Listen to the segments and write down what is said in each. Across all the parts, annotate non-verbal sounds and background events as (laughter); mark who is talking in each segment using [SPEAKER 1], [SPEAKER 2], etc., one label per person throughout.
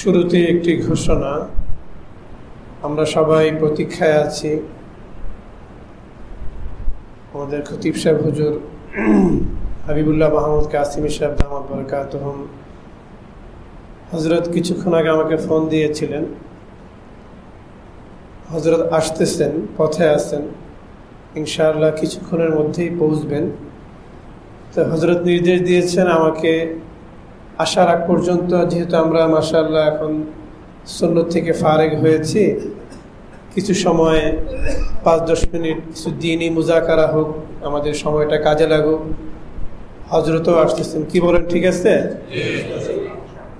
[SPEAKER 1] শুরুতে একটি ঘোষণা। আমরা সবাই প্রতীক্ষায় আছি। আমাদের খতিব সাহেব হুজুর, হাবিবুল্লাহ মাহমুদ, কাসিমি সাহেব দামাদ বরকাত হজরত কিছুক্ষণ আগে আমাকে ফোন দিয়েছিলেন। হজরত আসতেছেন, পথে আসছেন ইনশাআল্লাহ কিছুক্ষণের মধ্যেই পৌঁছবেন। তো হজরত নির্দেশ দিয়েছেন আমাকে আসার আগ পর্যন্ত যেহেতু আমরা মাসাল্লাহ এখন সন্ন্যত থেকে ফারেক হয়েছি, কিছু সময়, পাঁচ, দশ মিনিট কিছু দিনই মুজাকারা হোক, আমাদের সময়টা কাজে লাগুক। হজরতও আসতেছেন। কি বলেন, ঠিক আছে?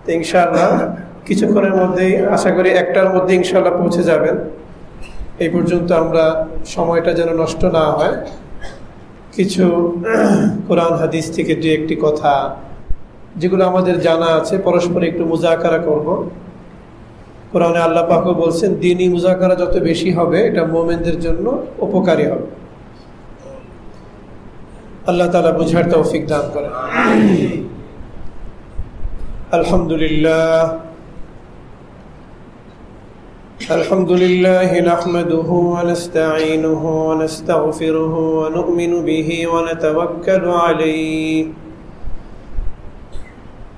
[SPEAKER 1] ইনশাআল্লাহ, কিছুক্ষণের মধ্যেই, আশা করি একটার মধ্যে ইনশাআল্লাহ পৌঁছে যাবেন। এই পর্যন্ত আমরা সময়টা যেন নষ্ট না হয়। কিছু (clears throat) কোরআন, হাদিস থেকে দু একটি কথা যেগুলো আমাদের জানা আছে পরস্পর একটু মুজাকারা করব কোরআনে আল্লাহ পাকও বলছেন দিনই মুজাকারা যত বেশি হবে এটা মোমেনদের জন্য উপকারী হবে আল্লাহ তালা বুঝার তৌফিক দান করেন আলহামদুলিল্লাহ الحمد لله نحمده ونستعينه ونستغفره ونؤمن به ونتوكل عليه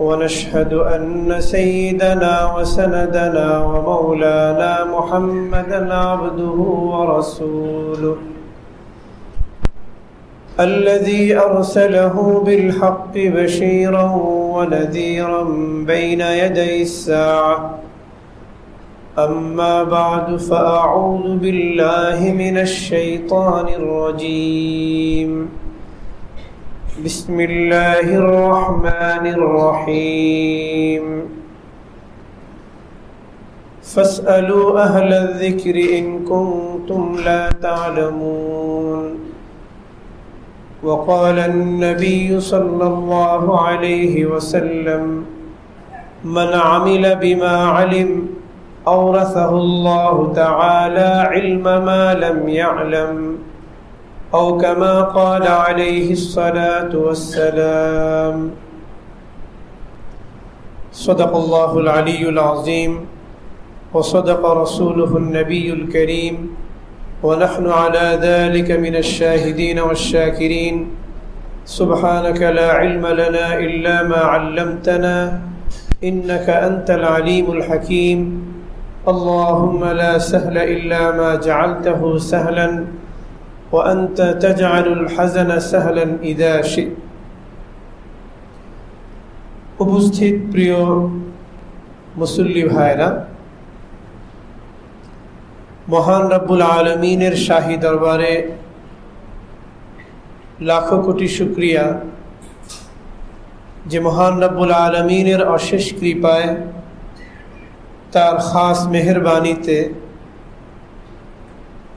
[SPEAKER 1] ونشهد أن سيدنا وسندنا ومولانا محمدا عبده ورسوله. الذي أرسله بالحق بشيرا ونذيرا بين يدي الساعة. أما بعد فأعوذ بالله من الشيطان الرجيم. بسم الله الرحمن الرحيم. فاسألوا أهل الذكر إن كنتم لا تعلمون. وقال النبي صلى الله عليه وسلم من عمل بما علم أورثه الله تعالى علم ما لم يعلم. أو كما قال عليه الصلاة والسلام. صدق الله العلي العظيم وصدق رسوله النبي الكريم ونحن على ذلك من الشاهدين والشاكرين. سبحانك لا علم لنا إلا ما علمتنا إنك أنت العليم الحكيم. اللهم لا سهل إلا ما جعلته سهلا. وأنت تجعل الحزن سهلا إذا شئت উপস্থিত প্রিয় মুসল্লি ভাইরা মহান রব্বুল আলমিনের শাহী দরবারে লাখো কোটি শুক্রিয়া যে মহান রব্বুল আলমিনের অশেষ কৃপায় তার খাস মেহরবানিতে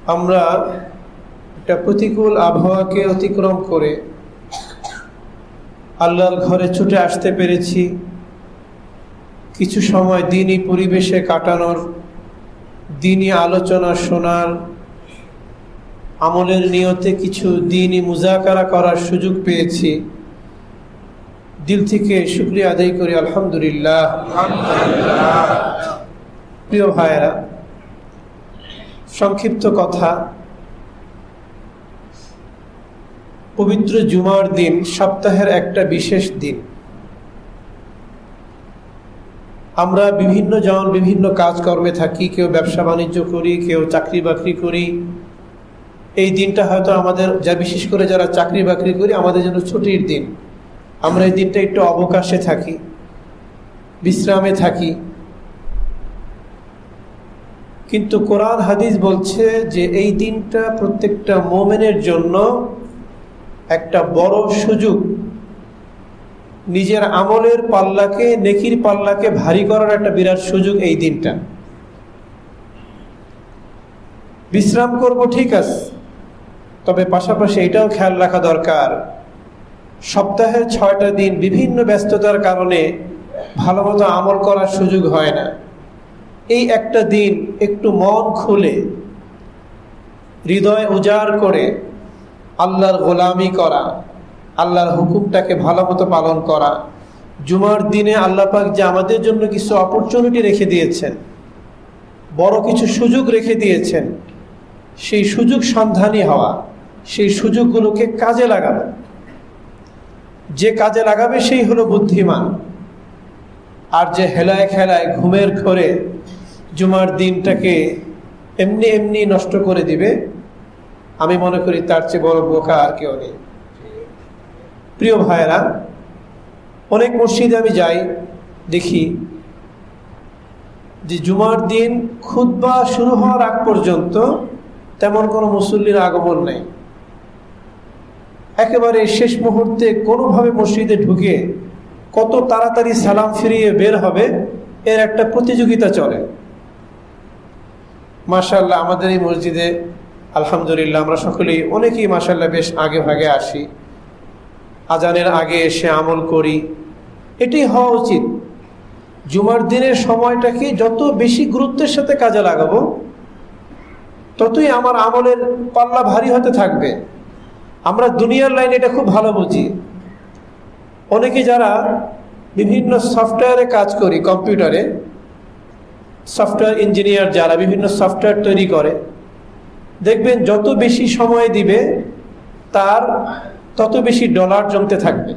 [SPEAKER 1] আমরা একটা প্রতিকূল আবহাওয়াকে অতিক্রম করে আল্লাহর ঘরে ছুটে আসতে পেরেছি। কিছু সময় দিনই পরিবেশে কাটানোর, দিনই আলোচনা শোনার, আমলের নিয়তে কিছু দিনই মুজাকারা করার সুযোগ পেয়েছি। দিল থেকে শুক্রিয়া আদায় করি, আলহামদুলিল্লাহ। প্রিয় ভাইয়েরা, সংক্ষিপ্ত কথা। পবিত্র জুমার দিন সপ্তাহের একটা বিশেষ দিন। আমরা বিভিন্ন জন বিভিন্ন কাজকর্মে থাকি, কেউ ব্যবসা বাণিজ্য করি, কেউ চাকরি বাকরি করি। এই দিনটা হয়তো আমাদের, যা বিশেষ করে যারা চাকরি বাকরি করি, আমাদের জন্য ছুটির দিন। আমরা এই দিনটা একটু অবকাশে থাকি, বিশ্রামে থাকি। কিন্তু কোরআন, হাদিস বলছে যে এই দিনটা প্রত্যেকটা মোমেনের জন্য একটা বড় সুযোগ। নিজের আমলের পাল্লাকে, নেকির পাল্লাকে ভারী করার একটা বিরাট সুযোগ এই দিনটা। বিশ্রাম করব ঠিক আছে, তবে পাশাপাশি এটাও খেয়াল রাখা দরকার। সপ্তাহের ছয়টা দিন বিভিন্ন ব্যস্ততার কারণে ভালো মতো আমল করার সুযোগ হয় না। এই একটা দিন একটু মন খুলে, হৃদয় উজাড় করে আল্লাহর গোলামি করা, আল্লাহর হুকুমটাকে ভালো মতো পালন করা। জুমার দিনে আল্লাহ পাক যে আমাদের জন্য কিছু অপরচুনিটি রেখে দিয়েছেন, বড় কিছু সুযোগ রেখে দিয়েছেন, সেই সুযোগ সন্ধানী হওয়া, সেই সুযোগগুলোকে কাজে লাগানো। যে কাজে লাগাবে সেই হলো বুদ্ধিমান। আর যে হেলায় খেলায় ঘুমের ঘরে জুমার দিনটাকে এমনি এমনি নষ্ট করে দিবে আমি মনে করি তার চেয়ে বড় বোকা আর কেউ নেই। প্রিয় ভাইয়েরা, অনেক মসজিদে আমি যাই, দেখি যে জুমার দিন খুদ্া শুরু হওয়ার আগ পর্যন্ত তেমন কোনো মুসল্লির আগমন নেই। একেবারে শেষ মুহূর্তে কোনোভাবে মসজিদে ঢুকে কত তাড়াতাড়ি সালাম ফিরিয়ে বের হবে, এর একটা প্রতিযোগিতা চলে। মাশাল্লাহ আমাদের এই মসজিদে আলহামদুলিল্লাহ, আমরা সকলেই অনেকেই মাসাল্লাহ বেশ আগে ভাগে আসি। আজানের আগে এসে আমল করি। এটি হওয়া উচিত। জুমার দিনের সময়টাকে যত বেশি গুরুত্বের সাথে কাজে লাগাবো, ততই আমার আমলের পাল্লা ভারী হতে থাকবে। আমরা দুনিয়ার লাইনে এটা খুব ভালো বুঝি। অনেকে যারা বিভিন্ন সফটওয়্যারে কাজ করি, কম্পিউটারে, সফটওয়্যার ইঞ্জিনিয়ার যারা বিভিন্ন সফটওয়্যার তৈরি করে দেখবেন যত বেশি সময় দিবে, তার তত বেশি ডলার জমতে থাকবে।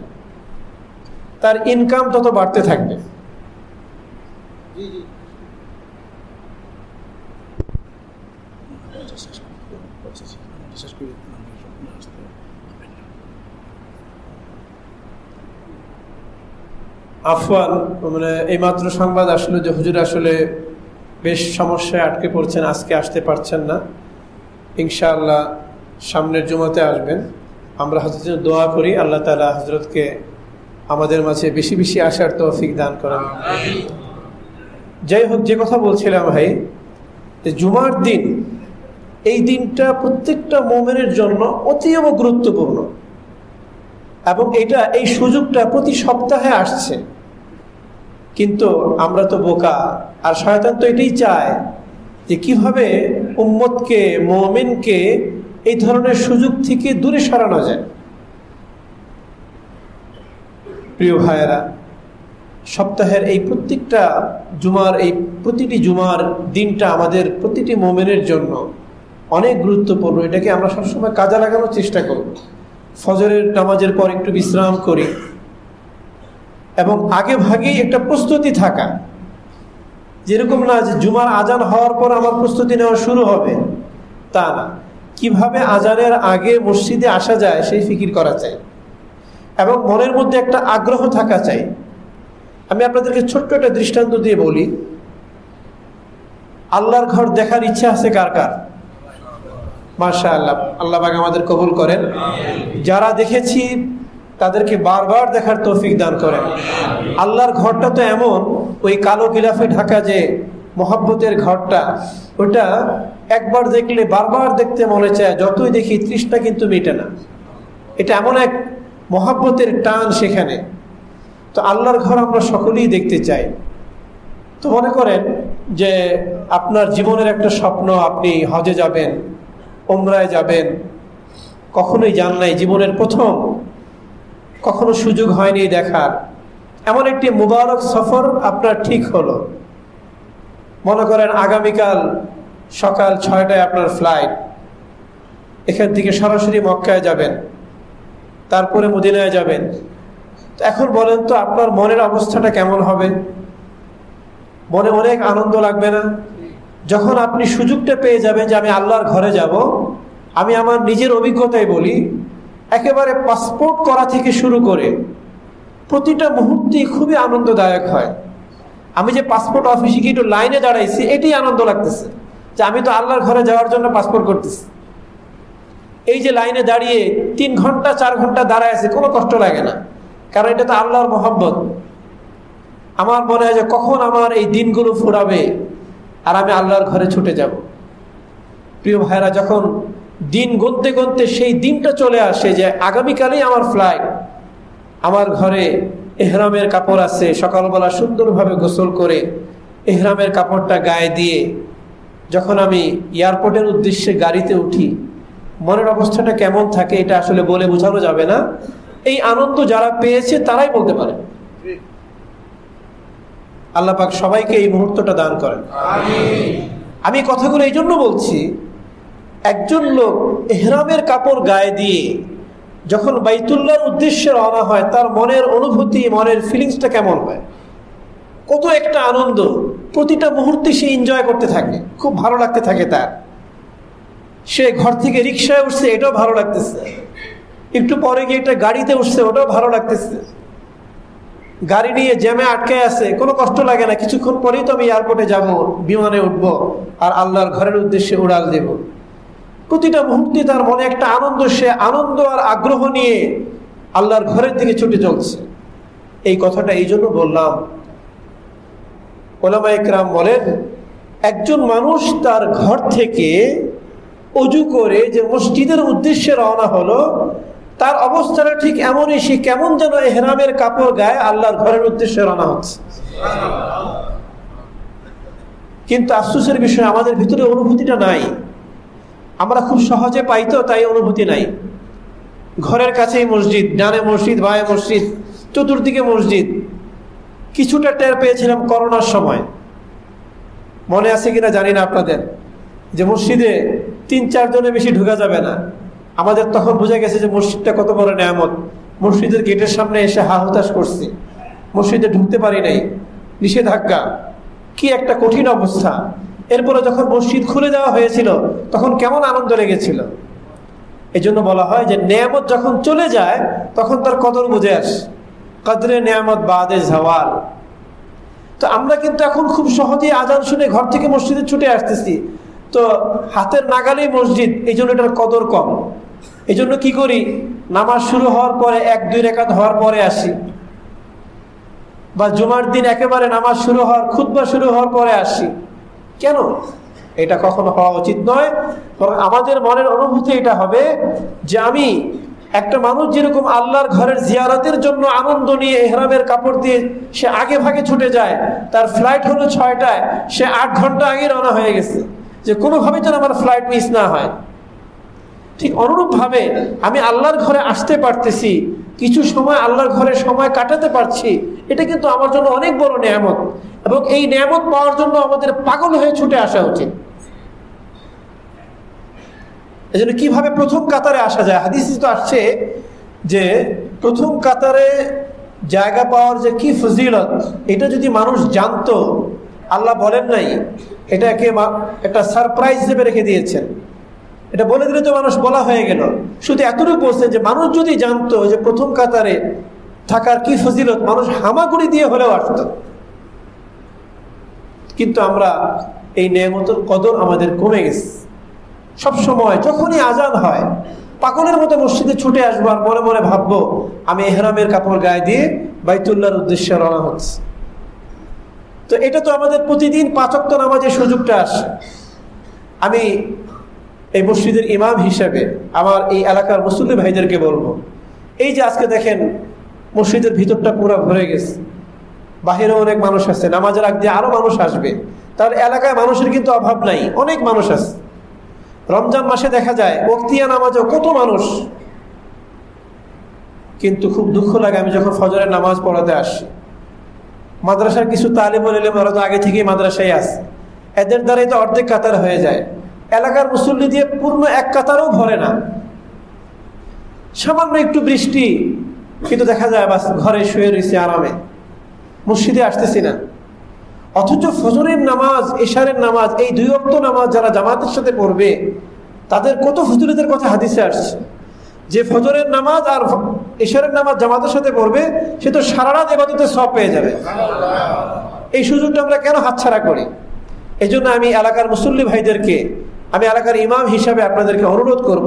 [SPEAKER 1] তার ইনকাম তত বাড়তে থাকবে। আফওয়ান মানে এইমাত্র সংবাদ আসলো যে হুজুর আসলে বেশ সমস্যায় আটকে পড়ছেন, আজকে আসতে পারছেন না। ইনশাআল্লাহ সামনের জমাতে আসবেন। আমরা হজরত দোয়া করি আল্লাহ তালা হজরতকে আমাদের মাঝে বেশি বেশি আসার তৌফিক দান করেন। যাই হোক যে কথা বলছিলাম ভাই যে জুমার দিন এই দিনটা প্রত্যেকটা মোমেনের জন্য অতীব গুরুত্বপূর্ণ। এবং এটা এই সুযোগটা প্রতি সপ্তাহে আসছে। কিন্তু আমরা তো বোকা আর শয়তান তো এটাই চায় যে কীভাবে উম্মতকে, মোমেনকে এই ধরনের সুযোগ থেকে দূরে সরানো যায়। প্রিয় ভাইয়েরা, সপ্তাহের এই প্রত্যেকটা জুমার, এই প্রতিটি জুমার দিনটা আমাদের প্রতিটি মোমেনের জন্য অনেক গুরুত্বপূর্ণ। এটাকে আমরা সবসময় কাজে লাগানোর চেষ্টা করব ফজরের নামাজের পর একটু বিশ্রাম করি এবং আগে ভাগেই একটা প্রস্তুতি থাকা। যেরকম না যে জুমার আজান হওয়ার পর আমার প্রস্তুতি নেওয়া শুরু হবে, তা না। কীভাবে আজানের আগে মসজিদে আসা যায় সেই ফিকির করা চাই। এবং মনের মধ্যে একটা আগ্রহ থাকা চাই। আমি আপনাদেরকে ছোট্ট একটা দৃষ্টান্ত দিয়ে বলি, আল্লাহর ঘর দেখার ইচ্ছা আছে কার কার? মাশা আল্লাহ আল্লাহ আমাদের কবুল করেন। যারা দেখেছি তাদেরকে বারবার দেখার তৌফিক দান করেন। আল্লাহর ঘরটা তো এমন, ওই কালো গিলাফে ঢাকা যে মহাব্বতের ঘরটা, ওটা একবার দেখলে, বারবার দেখতে মনে চায়, যতই দেখি তৃষ্ণা কিন্তু মেটে না। এটা এমন এক মহাব্বতের টান সেখানে। তো আল্লাহর ঘর আমরা সকলেই দেখতে চাই। তো মনে করেন যে আপনার জীবনের একটা স্বপ্ন, আপনি হজে যাবেন ওমরায় যাবেন, কখনোই যান নাই। জীবনের প্রথম কখনো সুযোগ হয়নি দেখার। এমন একটি মুবারক সফর আপনার ঠিক হলো। মনে করেন আগামীকাল সকাল ছয়টায় আপনার ফ্লাইট এখান থেকে সরাসরি মক্কায় যাবেন। তারপরে মদিনায় যাবেন। এখন বলেন তো আপনার মনের অবস্থাটা কেমন হবে? মনে অনেক আনন্দ লাগবে না? যখন আপনি সুযোগটা পেয়ে যাবেন যে আমি আল্লাহর ঘরে যাব, আমি আমার নিজের অভিজ্ঞতায় বলি একেবারে পাসপোর্ট করা থেকে শুরু করে প্রতিটা মুহূর্তেই খুবই আনন্দদায়ক হয়। আমি যে পাসপোর্ট অফিসে গিয়ে একটু লাইনে দাঁড়াইছি, এটাই আনন্দ লাগতেছে যে আমি তো আল্লাহর ঘরে যাওয়ার জন্য পাসপোর্ট করতেছি। এই যে লাইনে দাঁড়িয়ে তিন ঘণ্টা, চার ঘণ্টা দাঁড়ায় আছে, কোনো কষ্ট লাগে না। কারণ এটা তো আল্লাহর মোহাম্মত আমার মনে হয় যে কখন আমার এই দিনগুলো ফুরাবে আর আমি আল্লাহর ঘরে ছুটে যাব। প্রিয় ভাইরা যখন দিন গনতে গনতে সেই দিনটা চলে আসে যে আগামীকালই আমার ফ্লাইট আমার ঘরে এহরামের কাপড় আছে সকালবেলা সুন্দরভাবে গোসল করে এহরামের কাপড়টা গায়ে দিয়ে যখন আমি এয়ারপোর্টের উদ্দেশ্যে গাড়িতে উঠি মনের অবস্থাটা কেমন থাকে এটা আসলে বলে বোঝানো যাবে না। এই আনন্দ যারা পেয়েছে তারাই বলতে পারে। আল্লাহ পাক সবাইকে এই মুহূর্তটা দান করেন। আমি কথাগুলো এই জন্য বলছি একজন লোক এহরামের কাপড় গায়ে দিয়ে যখন বাইতুল্লার উদ্দেশ্যে রওনা হয়, তার মনের অনুভূতি, মনের ফিলিংসটা কেমন হয়? কত একটা আনন্দ। প্রতিটা মুহূর্তে সে এনজয় করতে থাকে। খুব ভালো লাগতে থাকে তার। সে ঘর থেকে রিক্সায় উঠছে, এটাও ভালো লাগতেছে। একটু পরে গিয়ে একটা গাড়িতে উঠছে, ওটাও ভালো লাগতেছে। গাড়ি নিয়ে জ্যামে আটকে আছে, কোনো কষ্ট লাগে না। কিছুক্ষণ পরেই তো আমি এয়ারপোর্টে যাব, বিমানে উঠব, আর আল্লাহর ঘরের উদ্দেশ্যে উড়াল দেব। প্রতিটা মুহূর্তে তার মনে একটা আনন্দ, সে আনন্দ আর আগ্রহ নিয়ে আল্লাহর ঘরের দিকে ছুটে চলছে। এই কথাটা এই জন্য বললাম। ওলামা একরাম বলেন, একজন মানুষ তার ঘর থেকে অজু করে যে মসজিদের উদ্দেশ্যে রওনা হলো, তার অবস্থাটা ঠিক এমনই, সে কেমন যেন এহরামের কাপড় গায়ে আল্লাহর ঘরের উদ্দেশ্যে রওনা হচ্ছে। কিন্তু আফসুসের বিষয়, আমাদের ভিতরে অনুভূতিটা নাই। আমরা খুব সহজে পাইতো তাই অনুভূতি নাই। ঘরের কাছেই মসজিদ, ডানে মসজিদ, বায়ে মসজিদ, চতুর্দিকে মসজিদ। কিছুটা টের পেয়েছিলাম করোনার সময়। মনে আছে কিনা জানি না আপনাদের। যে মসজিদে তিন চারজনে বেশি ঢুকা যাবে না। আমাদের তখন বোঝা গেছে যে মসজিদটা কত বড় নেয়ামত। মসজিদের গেটের সামনে এসে হা হতাশ করছি। মসজিদে ঢুকতে পারি নাই। নিষেধাজ্ঞা। কি একটা কঠিন অবস্থা। এরপরে যখন মসজিদ খুলে দেওয়া হয়েছিল, তখন কেমন আনন্দ লেগেছিল? এই জন্য বলা হয় যে, নেয়ামত যখন চলে যায়, তখন তার কদর বুঝে আসে। কদরে নেয়ামত বাদে ঝাওয়াল তো আমরা কিন্তু এখন খুব সহজেই আজান শুনে ঘর থেকে মসজিদে ছুটে আসতেছি। তো হাতের নাগালেই মসজিদ এই জন্য এটার কদর কম। এই জন্য কি করি? নামাজ শুরু হওয়ার পরে এক, দুই রেখাত হওয়ার পরে আসি। বা জুমার দিন একেবারে নামাজ শুরু হওয়ার খুদ্া শুরু হওয়ার পরে আসি। কেন? এটা কখনো হওয়া উচিত নয়। বরং আমাদের মনের অনুভূতি এটা হবে যে আমি একটা মানুষ যেরকম আল্লাহর ঘরের জিয়ারতের জন্য আনন্দ নিয়ে এহরামের কাপড় দিয়ে সে আগে ভাগে ছুটে যায়, তার ফ্লাইট হলো ছয়টায়, সে আট ঘণ্টা আগে রওনা হয়ে গেছে। যে কোনোভাবে যেন আমার ফ্লাইট মিস না হয়। ঠিক অনুরূপভাবে আমি আল্লাহর ঘরে আসতে পারতেছি, কিছু সময় আল্লাহর ঘরে সময় কাটাতে পারছি, এটা কিন্তু আমার জন্য অনেক বড় নিয়ামত। এবং এই নিয়ামত পাওয়ার জন্য আমাদের পাগল হয়ে ছুটে আসা উচিত। এই জন্য কীভাবে প্রথম কাতারে আসা যায়? হাদিস তো আসছে যে প্রথম কাতারে জায়গা পাওয়ার যে কি ফজিলত, এটা যদি মানুষ জানতো, আল্লাহ বলেন নাই, এটাকে একটা সারপ্রাইজ হিসেবে রেখে দিয়েছেন। এটা বলে দিলে তো মানুষ বলা হয়ে গেল। শুধু এতটুকু বলছেন যে মানুষ যদি জানতো যে প্রথম কাতারে থাকার কি ফজিলত, মানুষ হামাগুড়ি দিয়ে হলেও আসত। কিন্তু আমরা এই নিয়মতের কদর আমাদের কমে গেছে। সব সময় যখনই আজান হয়, পাগলের মতো মসজিদে ছুটে আসব আর মনে মনে ভাববো, আমি এহরামের কাপড় গায়ে দিয়ে বাইতুল্লাহর উদ্দেশ্যে রওনা হচ্ছে। তো এটা তো আমাদের প্রতিদিন পাচক্ত নামাজের সুযোগটা আসে। আমি এই মসজিদের ইমাম হিসেবে আমার এই এলাকার মুসল্লি ভাইদেরকে বলব, এই যে আজকে দেখেন মসজিদের ভিতরটা পুরো ভরে গেছে। বাহিরে অনেক মানুষ আছে, নামাজের আগ দিয়ে আরও মানুষ আসবে। তার এলাকায় মানুষের কিন্তু অভাব নাই, অনেক মানুষ আছে। রমজান মাসে দেখা যায় বক্তিয়া নামাজেও কত মানুষ। কিন্তু খুব দুঃখ লাগে আমি যখন ফজরের নামাজ পড়াতে আসি। মাদ্রাসার কিছু তালিম এলেম ওরা তো আগে থেকেই মাদ্রাসায় আসে এদের দ্বারাই তো অর্ধেক কাতার হয়ে যায়। এলাকার মুসল্লি দিয়ে পূর্ণ এক কাতারও ভরে না। সামান্য একটু বৃষ্টি, কিন্তু দেখা যায় বাস ঘরে শুয়ে রয়েছে আরামে। মসজিদে আসতেছি না। অথচ ফজরের নামাজ, এশারের নামাজ, এই দুই অক্ত নামাজ যারা জামাতের সাথে পড়বে, তাদের কত ফজুরিদের কথা হাদিসে আসছে। যে ফজরের নামাজ আর এশারের নামাজ জামাতের সাথে পড়বে, সে তো সারা রাত এবাদতে সব পেয়ে যাবে। এই সুযোগটা আমরা কেন হাতছাড়া করি? এই আমি এলাকার মুসল্লি ভাইদেরকে, আমি এলাকার ইমাম হিসাবে আপনাদেরকে অনুরোধ করব,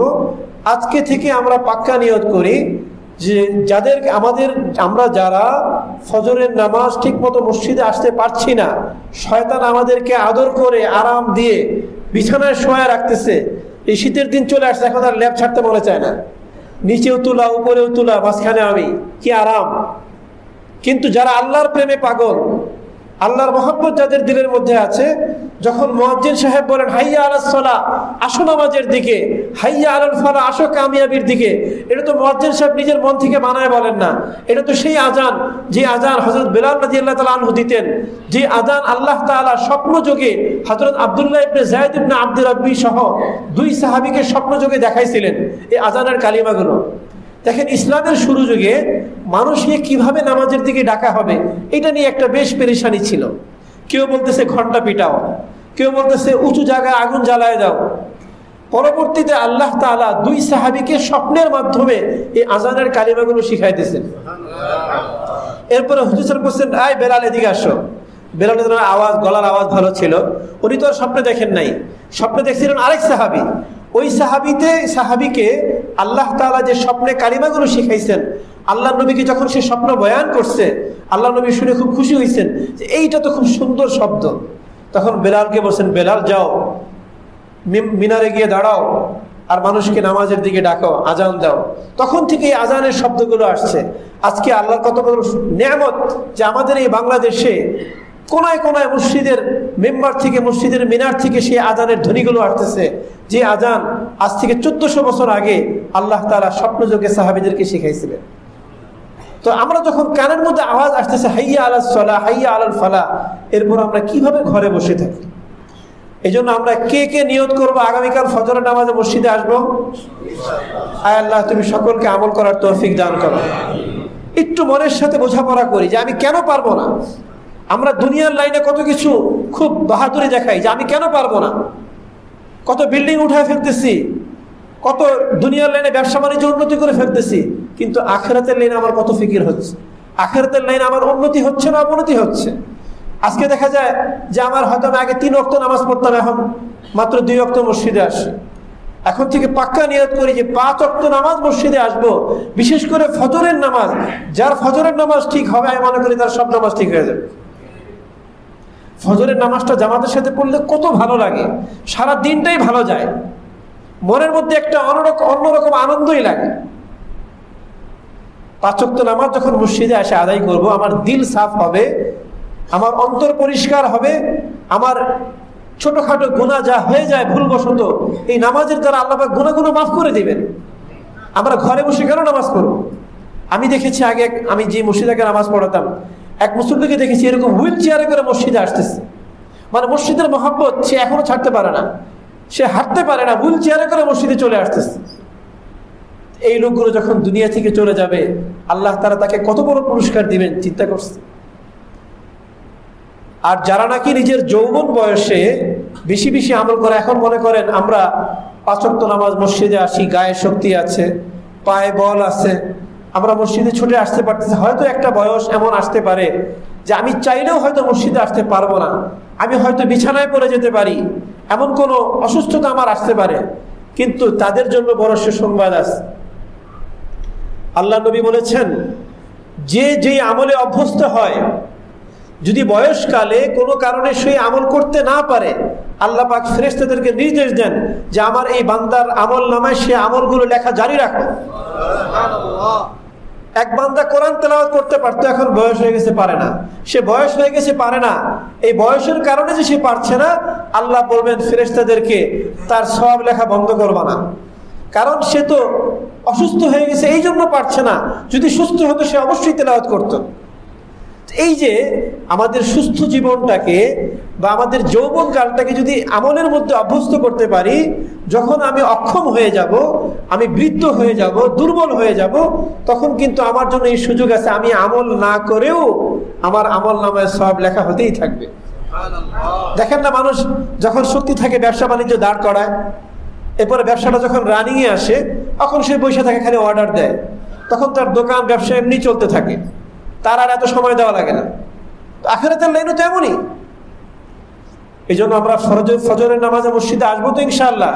[SPEAKER 1] আজকে থেকে আমরা পাক্কা নিয়ত করি যে যাদের আমাদের, আমরা যারা ফজরের নামাজ ঠিক মতো মসজিদে আসতে পারছি না, শয়তান আমাদেরকে আদর করে আরাম দিয়ে বিছানায় শোয়া রাখতেছে, এই শীতের দিন চলে আসছে, এখন আর ল্যাব ছাড়তে মনে চায় না। নিচেও তোলা, উপরেও তোলা, মাঝখানে আমি, কি আরাম। কিন্তু যারা আল্লাহর প্রেমে পাগল আল্লাহর মোহাম্মদ যাদের দিলের মধ্যে আছে, যখন মোয়াজ্জিন সাহেব বলেন, হাইয়া আলাসলা আসো নামাজের দিকে, হাইয়া আলাল ফালা আসো কামিয়াবির দিকে, এটা তো মোয়াজ্জিন সাহেব নিজের মন থেকে মানায় বলেন না। এটা তো সেই আজান, যে আজান হজরত বেলাল রাজি আল্লাহ তালা আনহু দিতেন, যে আজান আল্লাহ তালা স্বপ্ন যোগে হজরত আবদুল্লাহ ইবনে জায়দ ইবনে আব্দুর রব্বি সহ দুই সাহাবিকে স্বপ্ন যোগে দেখাইছিলেন, এই আজানের কালিমাগুলো। দেখেন ইসলামের শুরু যুগে মানুষকে কীভাবে নামাজের দিকে ডাকা হবে, এটা নিয়ে একটা বেশ পেরেশানি ছিল। কেউ বলতেছে, ঘণ্টা পিটাও। কেউ বলতেছে, উঁচু জায়গায় আগুন জ্বালায় দাও। পরবর্তীতে আল্লাহ তালা দুই সাহাবিকে স্বপ্নের মাধ্যমে এই আজানের কালিমাগুলো শিখাই দিয়েছেন এরপরে হুজুর বলছেন, আয় বেলাল, এদিকে আসো। বেলালের আওয়াজ, গলার আওয়াজ ভালো ছিল। উনি তো আর স্বপ্নে দেখেন নাই। স্বপ্নে দেখছিলেন আরেক সাহাবি। ওই সাহাবিতে, সাহাবিকে আল্লাহ তালা যে স্বপ্নে কালিমাগুলো শিখাইছেন, আল্লাহ নবীকে যখন সে স্বপ্ন বয়ান করছে, আল্লাহ নবী শুনে খুব খুশি হয়েছেন যে এইটা তো খুব সুন্দর শব্দ। তখন বেলালকে বলছেন, বেলাল, যাও। মিনারে গিয়ে দাঁড়াও আর মানুষকে নামাজের দিকে ডাকো, আজান দাও। তখন থেকে এই আজানের শব্দগুলো আসছে। আজকে আল্লাহর কত বড় নিয়ামত যে আমাদের এই বাংলাদেশে কোনায় কোনায় মসজিদের মেম্বার থেকে, মসজিদের মিনার থেকে সেই আজানের ধ্বনিগুলো আসতেছে। যে আজান আজ থেকে চোদ্দশো বছর আগে আল্লাহ তালা স্বপ্নযোগে সাহাবিদেরকে শিখাইছিলেন। তো আমরা যখন কানের মধ্যে আওয়াজ আসতেছে, হাইয়া আলাল সলা, হাইয়া আলাল ফালা এরপর আমরা কীভাবে ঘরে বসে থাকি? এই আমরা কে কে নিয়ত করব? আগামীকাল ফজরের নামাজে মসজিদে আসব? আয় আল্লাহ, তুমি সকলকে আমল করার তৌফিক দান করো। একটু মনের সাথে বোঝাপড়া করি যে আমি কেন পারব না? আমরা দুনিয়ার লাইনে কত কিছু খুব বাহাদুরি দেখাই যে আমি কেন পারব না? কত বিল্ডিং উঠায় ফেলতেছি, কত দুনিয়ার লাইনে ব্যবসা বাণিজ্য উন্নতি করে ফেলতেছি, কিন্তু আখেরাতের লাইনে আমার কত ফিকির হচ্ছে? আখেরাতের লাইনে আমার উন্নতি হচ্ছে না অবনতি হচ্ছে? আজকে দেখা যায় যে আমার হয়তো আমি আগে তিন অক্ত নামাজ পড়তাম, এখন মাত্র দুই অক্ত মসজিদে আসি। এখন থেকে পাক্কা নিয়ত করি যে পাঁচ অক্ত নামাজ মসজিদে আসব, বিশেষ করে ফজরের নামাজ। যার ফজরের নামাজ ঠিক হবে, আমি মনে করি তার সব নামাজ ঠিক হয়ে যাবে। ফজরের নামাজটা জামাতের সাথে পড়লে কত ভালো লাগে? সারা দিনটাই ভালো যায়। মনের মধ্যে একটা অন্যরকম অন্যরকম আনন্দই লাগে। পাঁচক্ত নামাজ যখন মসজিদে এসে আদায় করব, আমার দিল সাফ হবে, আমার অন্তর পরিষ্কার হবে, আমার ছোটখাটো গুণা যা হয়ে যায় ভুলবশত, এই নামাজের দ্বারা আল্লাহ গুণাগুলো মাফ করে দিবেন। আমরা ঘরে বসে কেন নামাজ পড়ব? আমি দেখেছি আগে আমি যে মসজিদাকে নামাজ পড়াতাম এক মুসল্লিকে দেখেছি এরকম হুইল চেয়ারে করে মসজিদে আসতেছে। মানে মসজিদের মহাব্বত সে এখনও ছাড়তে পারে না। সে হাঁটতে পারে না, হুইল চেয়ারে করে মসজিদে চলে আসতেছে। এই লোকগুলো যখন দুনিয়া থেকে চলে যাবে, আল্লাহ তারা তাকে কত বড় পুরস্কার দিবেন, চিন্তা করছে। আর যারা নাকি নিজের যৌবন বয়সে বেশি বেশি আমল করে, এখন মনে করেন আমরা পাঁচক্ত নামাজ মসজিদে আসি, গায়ে শক্তি আছে, পায়ে বল আছে আমরা মসজিদে ছুটে আসতে পারতেছি, হয়তো একটা বয়স এমন আসতে পারে যে আমি চাইলেও হয়তো মসজিদে আসতে পারব না। আমি হয়তো বিছানায় পড়ে যেতে পারি, এমন কোনো অসুস্থতা আমার আসতে পারে, কিন্তু তাদের জন্য বড় সুসংবাদ আছে। আল্লাহ নবী বলেছেন, যে যে আমলে অভ্যস্ত হয়, যদি বয়সকালে কোনো কারণে সেই আমল করতে না পারে, আল্লাহ পাক ফেরেস্তাদেরকে নির্দেশ দেন যে আমার এই বান্দার আমল নামায় সে আমলগুলো লেখা জারি রাখো। এক বান্দা কোরআন তেলাওয়াত করতে পারতো, এখন বয়স হয়ে গেছে, পারে না। সে বয়স হয়ে গেছে, পারে না। এই বয়সের কারণে যে সে পারছে না, আল্লাহ বলবেন ফেরেস্তাদেরকে তার সব লেখা বন্ধ করবা না। কারণ সে তো অসুস্থ হয়ে গেছে এই জন্য পারছে না। যদি সুস্থ হতো, সে অবশ্যই তেলাওয়াত করতো। এই যে আমাদের সুস্থ জীবনটাকে বা আমাদের যৌবন কালটাকে যদি আমলের মধ্যে অভ্যস্ত করতে পারি যখন আমি অক্ষম হয়ে যাব আমি বৃদ্ধ হয়ে যাব দুর্বল হয়ে যাব তখন কিন্তু আমার জন্য এই সুযোগ আছে আমি আমল না করেও আমার আমল নামায় সব লেখা হতেই থাকবে। দেখেন না মানুষ যখন শক্তি থাকে ব্যবসা বাণিজ্য দাঁড় করায় এরপরে ব্যবসাটা যখন রানিংয়ে আসে তখন সে বসে থাকে খালি অর্ডার দেয়। তখন তার দোকান ব্যবসা এমনি চলতে থাকে। তার আর এত সময় দেওয়া লাগে না। আখেরাতের লাইনও তো এমনই। এই জন্য আমরা ফরজ, ফজরের নামাজে মসজিদে আসব তো ইনশাআল্লাহ।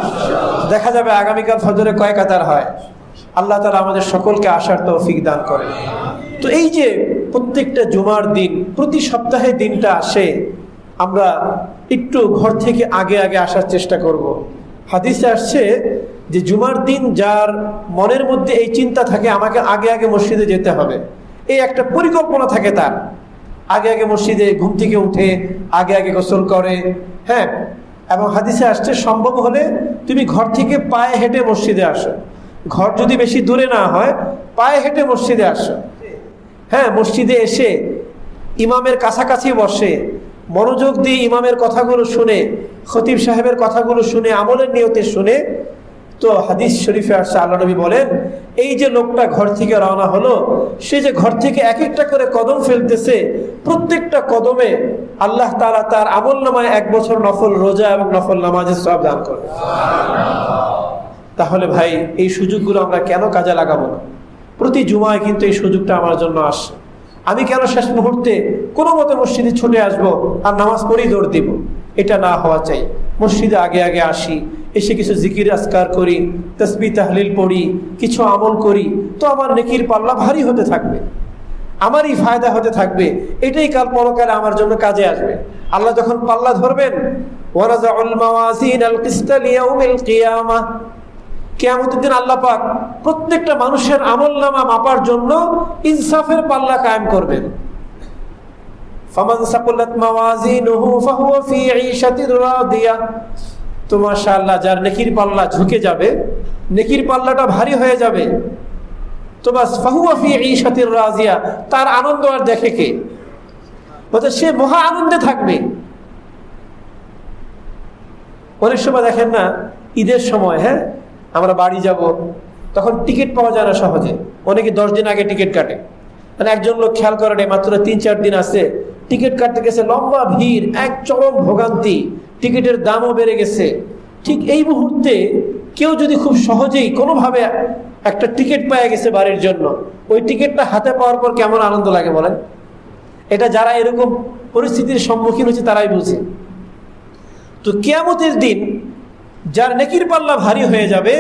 [SPEAKER 1] দেখা যাবে আগামীকাল ফজরে কয়েক আতার হয়। আল্লাহ তালা আমাদের সকলকে আসার তৌফিক দান করে তো এই যে প্রত্যেকটা জুমার দিন, প্রতি সপ্তাহে দিনটা আসে, আমরা একটু ঘর থেকে আগে আগে আসার চেষ্টা করব। হাদিসে আসছে যে জুমার দিন যার মনের মধ্যে এই চিন্তা থাকে, আমাকে আগে আগে মসজিদে যেতে হবে। এই একটা পরিকল্পনা থাকে তার। আগে আগে মসজিদে ঘুম থেকে উঠে, আগে আগে গোসল করে হ্যাঁ? এবং হাদিসে আসতে সম্ভব হলে তুমি ঘর থেকে পায়ে হেঁটে মসজিদে আসো। ঘর যদি বেশি দূরে না হয়, পায়ে হেঁটে মসজিদে আসো। হ্যাঁ মসজিদে এসে ইমামের কাছাকাছি বসে, মনোযোগ দিয়ে ইমামের কথাগুলো শুনে, খতিব সাহেবের কথাগুলো শুনে, আমলের নিয়তে শুনে তো হাদিস শরীফে আসছে, আল্লাহ নবী বলেন, এই যে লোকটা ঘর থেকে রওনা হলো, সে যে ঘর থেকে এক একটা করে কদম ফেলতেছে, প্রত্যেকটা কদমে আল্লাহ তালা তার আমল নামায় এক বছর নফল রোজা এবং নফল নামাজের সব দান করে তাহলে ভাই, এই সুযোগগুলো আমরা কেন কাজে লাগাবো না? প্রতি জুমায় কিন্তু এই সুযোগটা আমার জন্য আসে। আমি কেন শেষ মুহূর্তে কোনো মতো মসজিদে ছুটে আসব আর নামাজ পড়েই দৌড় দিব? এটা না হওয়া চাই। মসজিদে আগে আগে আসি এসে কিছু জিকির আসকার করি তসবি তাহলিল পড়ি, কিছু আমল করি, তো আমার নেকির পাল্লা ভারী হতে থাকবে। আমারই ফায়দা হতে থাকবে। এটাই কাল পরকালে আমার জন্য কাজে আসবে। আল্লাহ যখন পাল্লা ধরবেন কেয়ামতের দিন আল্লাহ পাক প্রত্যেকটা মানুষের আমল নামা মাপার জন্য ইনসাফের পাল্লা কায়েম করবেন। ফামান সাকুলাত মাওয়াজিনুহু ফাহুয়া ফি ঈশাতির রাদিয়া। তো মাশাআল্লাহ, যার নেকির পাল্লা ঝুঁকে যাবে, নেকির পাল্লাটা ভারী হয়ে যাবে। তো বাস, ফাহুয়া ফি ঈশাতির রাজিয়া, তার আনন্দ আর দেখে কে? সে মহা আনন্দে থাকবে। অনেক সময় দেখেন না, ঈদের সময় হ্যাঁ আমরা বাড়ি যাব, তখন টিকিট পাওয়া যায় না সহজে। অনেকে দশ দিন আগে টিকিট কাটে। মানে একজন লোক খেয়াল করে মাত্র তিন চার দিন আছে। টিকিট কাটতে গেছে লম্বা ভিড়, এক চরম ভোগান্তি। টিকিটের দামও বেড়ে গেছে। ঠিক এই মুহূর্তে কেউ যদি খুব সহজেই কোনোভাবে একটা টিকিট পাওয়া গেছে বাড়ির জন্য, ওই টিকিটটা হাতে পাওয়ার পর কেমন আনন্দ লাগে বলেন? এটা যারা এরকম পরিস্থিতির সম্মুখীন হচ্ছে তারাই বুঝে। তো কেয়ামতের দিন যার নেকির পাল্লা ভারী হয়ে যাবে,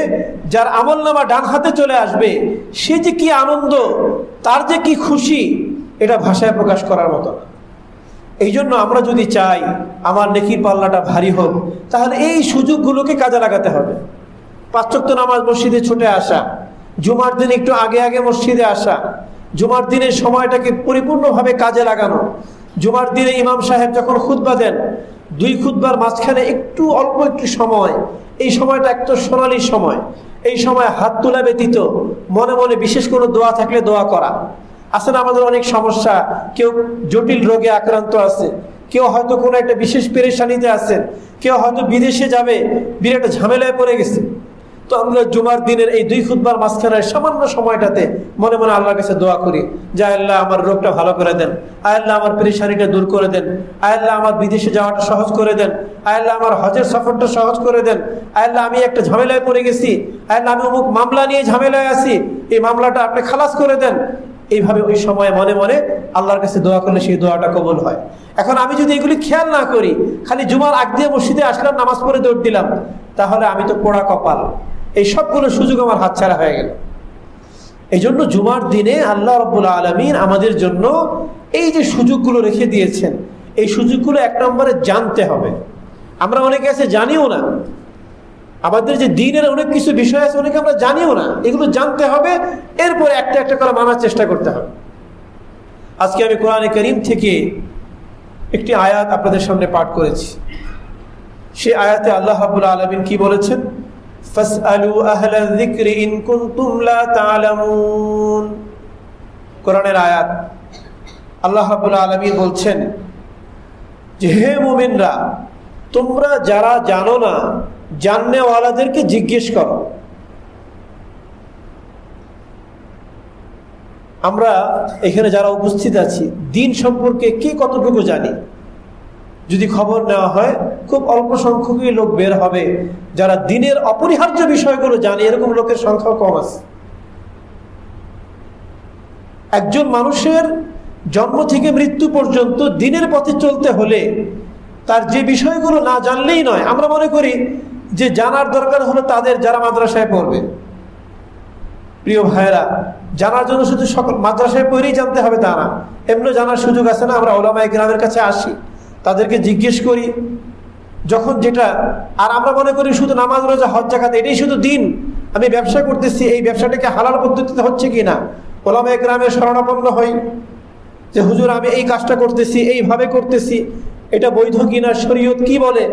[SPEAKER 1] যার আমল নামা ডান হাতে চলে আসবে, সে যে কি আনন্দ, তার যে কি খুশি, এটা ভাষায় প্রকাশ করার মতো না। এই জন্য আমরা যদি চাই আমার নেকির পাল্লাটা ভারী হোক, তাহলে এই সুযোগগুলোকে কাজে লাগাতে হবে। পাশ্চাত্য নামাজ মসজিদে ছুটে আসা, জুমার দিন একটু আগে আগে মসজিদে আসা, জুমার দিনের সময়টাকে পরিপূর্ণভাবে কাজে লাগানো, জুমার দিনে ইমাম সাহেব যখন খুদ্া দেন, দুই খুদ্বার মাঝখানে একটু অল্প একটু সময়, এই সময়টা একটা সোনালি সময়, এই সময় হাত তোলা ব্যতীত মনে মনে বিশেষ কোনো দোয়া থাকলে দোয়া করা। আসলে আমাদের অনেক সমস্যা? কেউ জটিল রোগে আক্রান্ত আছে, কেউ হয়তো কোনো একটা বিশেষ পেরেশানিতে আছেন কেউ হয়তো বিদেশে যাবে, বিরাট ঝামেলায় পড়ে গেছে। তো আমরা জুমার দিনের এই দুই খুদবার মাঝখানে সামান্য সময়টাতে মনে মনে আল্লাহর কাছে দোয়া করি যে আল্লাহ, আমার রোগটা ভালো করে দেন। আল্লাহ, আমার পেরেশানিটা দূর করে দেন। আল্লাহ, আমার বিদেশে যাওয়াটা সহজ করে দেন। আল্লাহ, আমার হজের সফরটা সহজ করে দেন। আল্লাহ, আমি একটা ঝামেলায় পড়ে গেছি। আল্লাহ, আমি অমুক মামলা নিয়ে ঝামেলায় আছি। এই মামলাটা আপনি খালাস করে দেন। এইভাবে ওই সময় মনে মনে আল্লাহর কাছে দোয়া করলে সেই দোয়াটা কবল হয়। এখন আমি যদি এগুলি খেয়াল না করি, খালি জুমার আগ দিয়ে মসজিদে আসলাম, নামাজ পড়ে দৌড় দিলাম, তাহলে আমি তো পোড়া কপাল। এই সবগুলো সুযোগ আমার হাতছাড়া হয়ে গেল। এই জন্য জুমার দিনে আল্লাহ রব্বুল আলমিন আমাদের জন্য এই যে সুযোগগুলো রেখে দিয়েছেন, এই সুযোগগুলো এক নম্বরে জানতে হবে। আমরা অনেকে আছে জানিও না আমাদের যে দিনের অনেক কিছু বিষয় আছে, অনেকে আমরা জানিও না। এগুলো জানতে হবে, এরপর একটা একটা করে মানার চেষ্টা করতে হবে। আজকে আমি কোরআনে করিম থেকে একটি আয়াত আপনাদের সামনে পাঠ করেছি। সে আয়াতে আল্লাহ হাবুল আলমিন কি বলেছেন? কোরআনের আয়াত আল্লাহ রাব্বুল আলামিন বলছেন যে, হে মুমিনরা, তোমরা যারা জানো না জাননেওয়ালাদেরকে জিজ্ঞেস করো। আমরা এখানে যারা উপস্থিত আছি, দিন সম্পর্কে কে কতটুকু জানি? যদি খবর নেওয়া হয়, খুব অল্প সংখ্যকই লোক বের হবে যারা দিনের অপরিহার্য বিষয়গুলো জানে। এরকম লোকের সংখ্যা কম আছে। একজন মানুষের জন্ম থেকে মৃত্যু পর্যন্ত দিনের পথে চলতে হলে তার যে বিষয়গুলো না জানলেই নয়। আমরা মনে করি যে জানার দরকার হলো তাদের যারা মাদ্রাসায় পড়বে। প্রিয় ভাইয়েরা, জানার জন্য শুধু সকল মাদ্রাসায় পড়েই জানতে হবে তা না। এমনি জানার সুযোগ আছে না, আমরা ওলামাই গ্রামের কাছে আসি, তাদেরকে জিজ্ঞেস করি, যখন যেটা, আর আমরা মনে করি শুধু নামাজ, রোজা, হজ জাকাত এটাই শুধু দিন। আমি ব্যবসা করতেছি, এই ব্যবসাটাকে হালাল পদ্ধতিতে হচ্ছে কি না? ওলামে গ্রামে শরণাপন্ন হই যে, হুজুর, আমি এই কাজটা করতেছি, এইভাবে করতেছি। এটা বৈধ কিনা শরীয়ত কি বলে?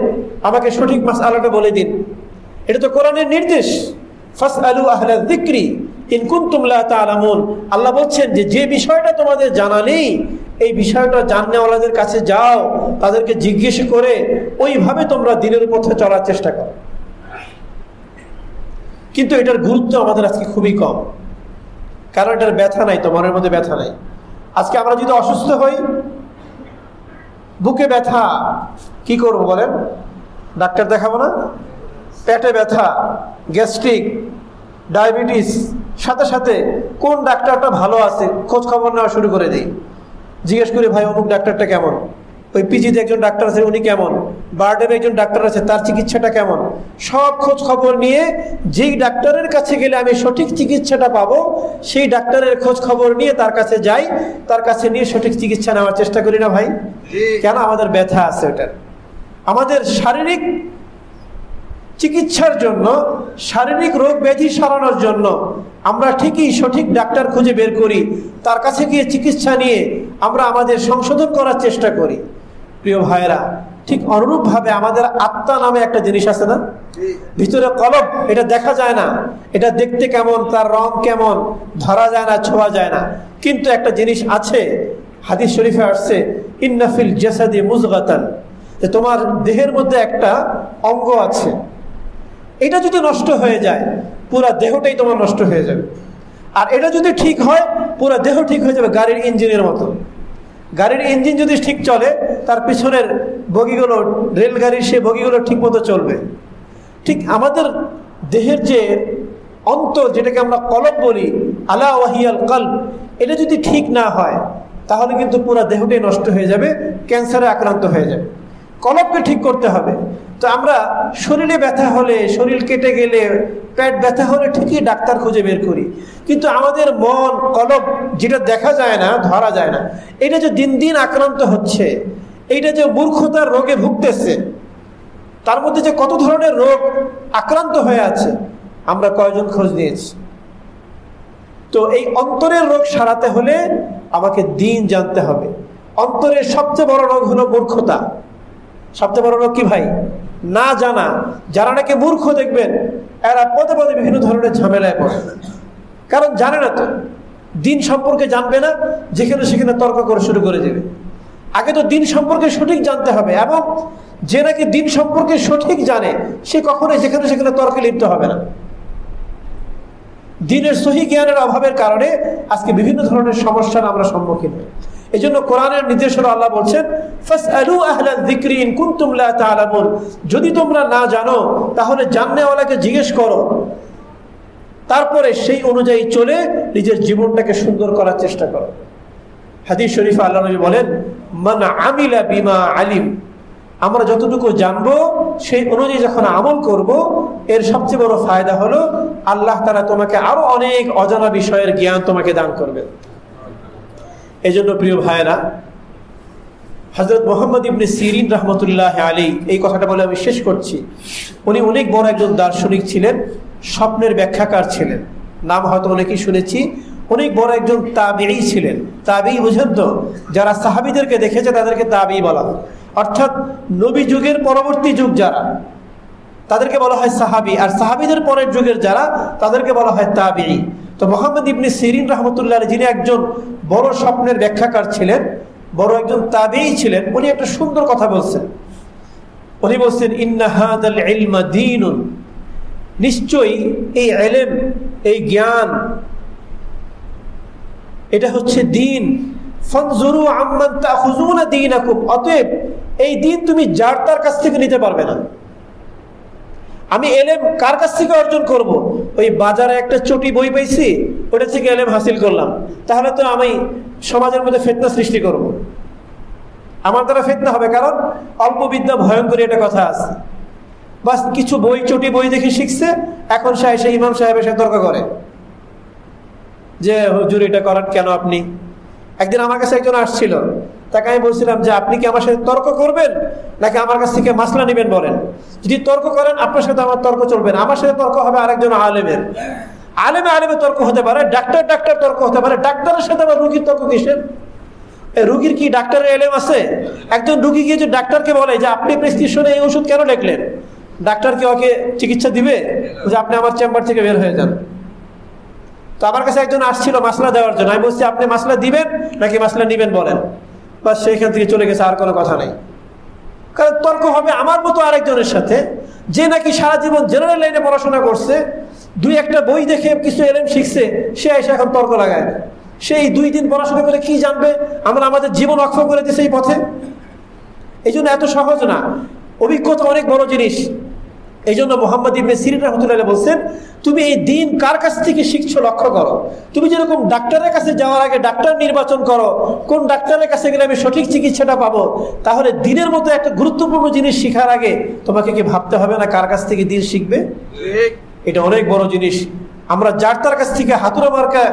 [SPEAKER 1] আমাকে সঠিক মাস আলাটা বলে দিন। এটা তো কোরআনের নির্দেশ। ফাস আলু আহলা দিক্রি আল্লাহ বলছেন যে যে বিষয়টা তোমাদের জানা নেই, এই বিষয়টা জাননেওয়ালাদের কাছে যাও, তাদেরকে জিজ্ঞেস করে ওইভাবে তোমরা দিনের পথে চলার চেষ্টা করো। কিন্তু এটার গুরুত্ব আমাদের আজকে খুবই কম। কারণ এটার ব্যথা নাই তোমার মধ্যে ব্যথা নাই। আজকে আমরা যদি অসুস্থ হই বুকে ব্যথা, কি করব বলেন? ডাক্তার দেখাবো না? পেটে ব্যথা, গ্যাস্ট্রিক, ডায়াবেটিস, সাথে সাথে কোন ডাক্তারটা ভালো আছে খোঁজ খবর নেওয়া শুরু করে দিই। জিজ্ঞেস করি, ভাই, অমুক ডাক্তারটা কেমন? ওই পিজিতে একজন ডাক্তার আছে উনি কেমন? বার্ডের একজন ডাক্তার আছে তার চিকিৎসাটা কেমন? সব খোঁজ খবর নিয়ে যেই ডাক্তারের কাছে গেলে আমি সঠিক চিকিৎসাটা পাবো সেই ডাক্তারের খোঁজ খবর নিয়ে তার কাছে যাই তার কাছে নিয়ে সঠিক চিকিৎসা নেওয়ার চেষ্টা করি না ভাই? কেন আমাদের ব্যথা আছে ওটার? আমাদের শারীরিক চিকিৎসার জন্য শারীরিক রোগ ব্যাধি সারানোর জন্য আমরা ঠিকই সঠিক ডাক্তার খুঁজে বের করি তার কাছে গিয়ে চিকিৎসা নিয়ে আমরা আমাদের সংশোধন করার চেষ্টা করি। প্রিয় ভাইরা ঠিক অনুরূপভাবে আমাদের আত্মা নামে একটা জিনিস আছে না? ভিতরে কলব, এটা দেখা যায় না। এটা দেখতে কেমন, তার রং কেমন, ধরা যায় না, ছোঁয়া যায় না। কিন্তু একটা জিনিস আছে, হাদিস শরীফে আসছে ইন্নাফিল জেসাদি মুজগাতান। যে তোমার দেহের মধ্যে একটা অঙ্গ আছে। এটা যদি নষ্ট হয়ে যায়, পুরা দেহটাই তোমার নষ্ট হয়ে যাবে। আর এটা যদি ঠিক হয়, পুরা দেহ ঠিক হয়ে যাবে গাড়ির ইঞ্জিনের মতো। গাড়ির ইঞ্জিন যদি ঠিক চলে, তার পিছনের বগিগুলো, রেলগাড়ির সে বগিগুলো ঠিক মতো চলবে। ঠিক আমাদের দেহের যে অন্তর যেটাকে আমরা কলব বলি, আলা ওয়াহিয়াল কল এটা যদি ঠিক না হয়, তাহলে কিন্তু পুরো দেহটাই নষ্ট হয়ে যাবে, ক্যান্সারে আক্রান্ত হয়ে যাবে। কলবকে ঠিক করতে হবে। তো আমরা শরীরে ব্যথা হলে, শরীর কেটে গেলে, পেট ব্যথা হলে ঠিকই ডাক্তার খুঁজে বের করি। কিন্তু আমাদের মন কলব যেটা দেখা যায় না, ধরা যায় না, এটা যে দিন দিন আক্রান্ত হচ্ছে, এইটা যে মূর্খতার রোগে ভুগতেছে, তার মধ্যে যে কত ধরনের রোগ আক্রান্ত হয়ে আছে, আমরা কয়জন খোঁজ নিয়েছি। তো এই অন্তরের রোগ সারাতে হলে আমাকে দিন জানতে হবে। অন্তরের সবচেয়ে বড় রোগ হলো মূর্খতা। সবচেয়ে বড় রোগ কি ভাই। না জানা, যারা নাকি মূর্খ দেখবেন, এরা পদে পদে বিভিন্ন ধরনের ঝামেলায় পড়ে। কারণ জানে না তো, দিন সম্পর্কে জানবে না, যেখানে সেখানে তর্ক করে শুরু করে দেবে। আগে তো দিন সম্পর্কে সঠিক জানতে হবে, এবং যে নাকি দিন সম্পর্কে সঠিক জানে, সে কখনোই যেখানে সেখানে তর্কে লিপ্ত হবে না। দিনের সহি জ্ঞানের অভাবের কারণে আজকে বিভিন্ন ধরনের সমস্যার আমরা সম্মুখীন। হই এই জন্য কোরআনের নির্দেশনা আল্লাহ বলছেন যদি তোমরা না জানো, তাহলে জাননেওয়ালাকে জিজ্ঞেস করো। তারপরে সেই অনুযায়ী চলে নিজের জীবনটাকে সুন্দর করার চেষ্টা করো। হাদিস শরীফ আল্লাহ নবী বলেন, মান আমিলা বিমা আলিম। আমরা যতটুকু জানব, সেই অনুযায়ী যখন আমল করব, এর সবচেয়ে বড় ফায়দা হলো, আল্লাহ তারা তোমাকে আরও অনেক অজানা বিষয়ের জ্ঞান তোমাকে দান করবে এই জন্য প্রিয় ভাইয়েরা হজরত মোহাম্মদ ইবনে সিরিন রহমতুল্লাহ আলী এই কথাটা বলে আমি শেষ করছি। উনি অনেক বড় একজন দার্শনিক ছিলেন, স্বপ্নের ব্যাখ্যাকার ছিলেন। নাম হয়তো অনেকেই শুনেছি, অনেক বড় একজন তাবেই ছিলেন। তাবেই বুঝেন তো, যারা সাহাবিদেরকে দেখেছে তাদেরকে তাবেই বলা হয়। অর্থাৎ নবী যুগের পরবর্তী যুগ যারা, তাদেরকে বলা হয় সাহাবি। আর সাহাবিদের পরের যুগের যারা, তাদেরকে বলা হয় তাবেই তো মোহাম্মদ ইবনে সিরিন রহমতুল্লাহ যিনি একজন বড় স্বপ্নের ব্যাখ্যাকার ছিলেন, বড় একজন তাবেই ছিলেন, উনি একটা সুন্দর কথা বলছেন। উনি বলছেন ইন্নাহাদ দিনুন। নিশ্চয়ই এই এলেম, এই জ্ঞান, এটা হচ্ছে দিন। ফনজুরু আম্মান দীনাকুম, অতএব এই দিন তুমি যার তার কাছ থেকে নিতে পারবে না। আমি এলেম কার কাছ থেকে অর্জন করব। ওই বাজারে একটা চটি বই পাইছি, ওটা থেকে এলেম হাসিল করলাম তাহলে তো আমি সমাজের মধ্যে ফেতনা সৃষ্টি করব। আমার দ্বারা ফেতনা হবে, কারণ অল্প বিদ্যা ভয়ঙ্কর কথা আছে বাস কিছু বই, চটি বই দেখে শিখছে, এখন সে এসে ইমাম সাহেব এসে তর্ক করে যে, হুজুর, এটা করান কেন আপনি একদিন আমার কাছে একজন আসছিল তাকে আমি বলছিলাম যে, আপনি কি আমার সাথে তর্ক করবেন? নাকি আমার কাছ থেকে মাসলা নেবেন বলেন? যদি তর্ক করেন, আপনার সাথে আমার তর্ক চলবে না। আমার সাথে তর্ক হবে আরেকজন আলেমের। আলেমে আলেমে তর্ক হতে পারে, ডাক্তার ডাক্তার তর্ক হতে পারে, ডাক্তারের সাথে আবার রুগীর তর্ক কিসের? রুগীর কি ডাক্তারের এলেম আছে? একজন রুগী গিয়ে যে ডাক্তারকে বলে যে, আপনি প্রেসক্রিপশনে এই ওষুধ কেন লিখলেন? ডাক্তার কি ওকে চিকিৎসা দিবে? যে, আপনি আমার চেম্বার থেকে বের হয়ে যান। তো আমার কাছে একজন আসছিল মাসলা দেওয়ার জন্য। আমি বলছি, আপনি মাসলা দিবেন নাকি মাসলা নিবেন বলেন? বাস সেইখান থেকে চলে গেছে আর কোনো কথা নেই। কারণ তর্ক হবে আমার মতো আরেকজনের সাথে, যে নাকি সারা জীবন জেনারেল লাইনে পড়াশোনা করছে, দুই একটা বই দেখে কিছু এলেম শিখছে, সে এসে এখন তর্ক লাগায়। না সেই দুই দিন পড়াশোনা করে কি জানবে? আমরা আমাদের জীবন অক্ষ করে দিয়েছি এই পথে। এই জন্য এত সহজ না। অভিজ্ঞতা অনেক বড় জিনিস। এই জন্য মোহাম্মদ ইবনে সিরিন রহমতুল্লাহ বলছেন, তুমি এই দিন কার কাছ থেকে শিখছো লক্ষ্য করো? তুমি যেরকম ডাক্তারের কাছে যাওয়ার আগে ডাক্তার নির্বাচন করো, কোন ডাক্তারের কাছে গেলে আমি সঠিক চিকিৎসাটা পাবো? তাহলে দিনের মতো একটা গুরুত্বপূর্ণ জিনিস শেখার আগে তোমাকে কি ভাবতে হবে না কার কাছ থেকে দিন শিখবে? এটা অনেক বড় জিনিস। আমরা যার তার কাছ থেকে হাতুড়ে মার্কা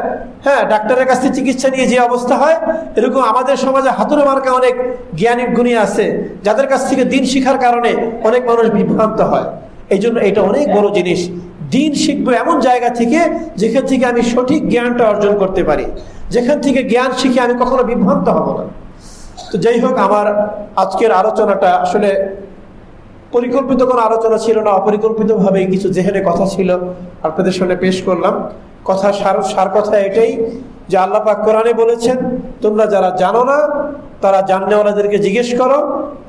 [SPEAKER 1] হ্যাঁ ডাক্তারের কাছ থেকে চিকিৎসা নিয়ে যে অবস্থা হয়, এরকম আমাদের সমাজে হাতুড়ে মার্কা অনেক জ্ঞানী গুণী আছে, যাদের কাছ থেকে দিন শিখার কারণে অনেক মানুষ বিভ্রান্ত হয়। এই জন্য এটা অনেক বড় জিনিস। দিন শিখব এমন জায়গা থেকে যেখান থেকে আমি সঠিক জ্ঞানটা অর্জন করতে পারি। যেখান থেকে জ্ঞান শিখে আমি কখনো বিভ্রান্ত হব না। তো যাই হোক, আমার আজকের আলোচনাটা আসলে পরিকল্পিত কোনো আলোচনা ছিল না অপরিকল্পিতভাবে কিছু জেহেনে কথা ছিল। আপনাদের সামনে পেশ করলাম। কথা সার সার কথা এটাই যে আল্লাহ পাক কোরআনে বলেছেন, তোমরা যারা জানো না তারা জাননেওয়ালাদেরকে জিজ্ঞেস করো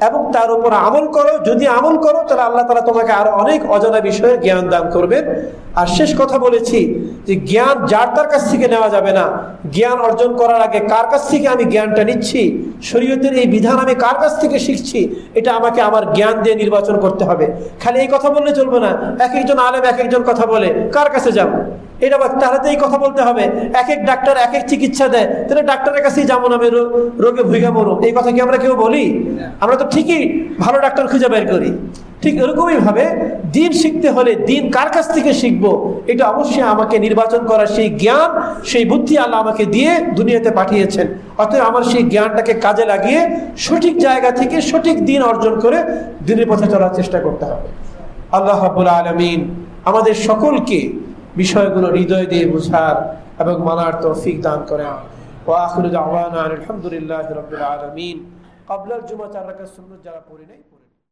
[SPEAKER 1] এবং তার উপর আমল করো। যদি আমল করো, তাহলে আল্লাহ তারা তোমাকে আরও অনেক অজানা বিষয়ে জ্ঞান দান করবেন। আর শেষ কথা বলেছি যে জ্ঞান যার তার কাছ থেকে নেওয়া যাবে না। জ্ঞান অর্জন করার আগে কার কাছ থেকে আমি জ্ঞানটা নিচ্ছি? শরীয়তের এই বিধান আমি কার কাছ থেকে শিখছি? এটা আমাকে আমার জ্ঞান দিয়ে নির্বাচন করতে হবে। খালি এই কথা বললে চলবে না। এক একজন আলেম এক একজন কথা বলে, কার কাছে যাব? এটা তাহলে তো এই কথা বলতে হবে। এক এক ডাক্তার এক এক চিকিৎসা দেয়। তাহলে ডাক্তারের কাছেই যাব না আমি রোগে ভুইগা মরো এই কথা কি আমরা কেউ বলি? আমরা তো ঠিকই ভালো ডাক্তার খুঁজে বের করি। ঠিক এরকমই ভাবে দিন শিখতে হলে দিন কার কাছ থেকে শিখব? এটা অবশ্যই আমাকে নির্বাচন করার সেই জ্ঞান, সেই বুদ্ধি আল্লাহ আমাকে দিয়ে দুনিয়াতে পাঠিয়েছেন। অতএব আমার সেই জ্ঞানটাকে কাজে লাগিয়ে সঠিক জায়গা থেকে সঠিক দিন অর্জন করে দিনের পথে চলার চেষ্টা করতে হবে। আল্লাহ হাবুল আলমিন আমাদের সকলকে বিষয়গুলো হৃদয় দিয়ে বুঝার এবং মানার তৌফিক দান করেন ওয়া আখিরু আলহামদুলিল্লাহ রবিল আলমিন। আলামিন জুমা চার রাখার সুন্দর যারা পড়ে নাই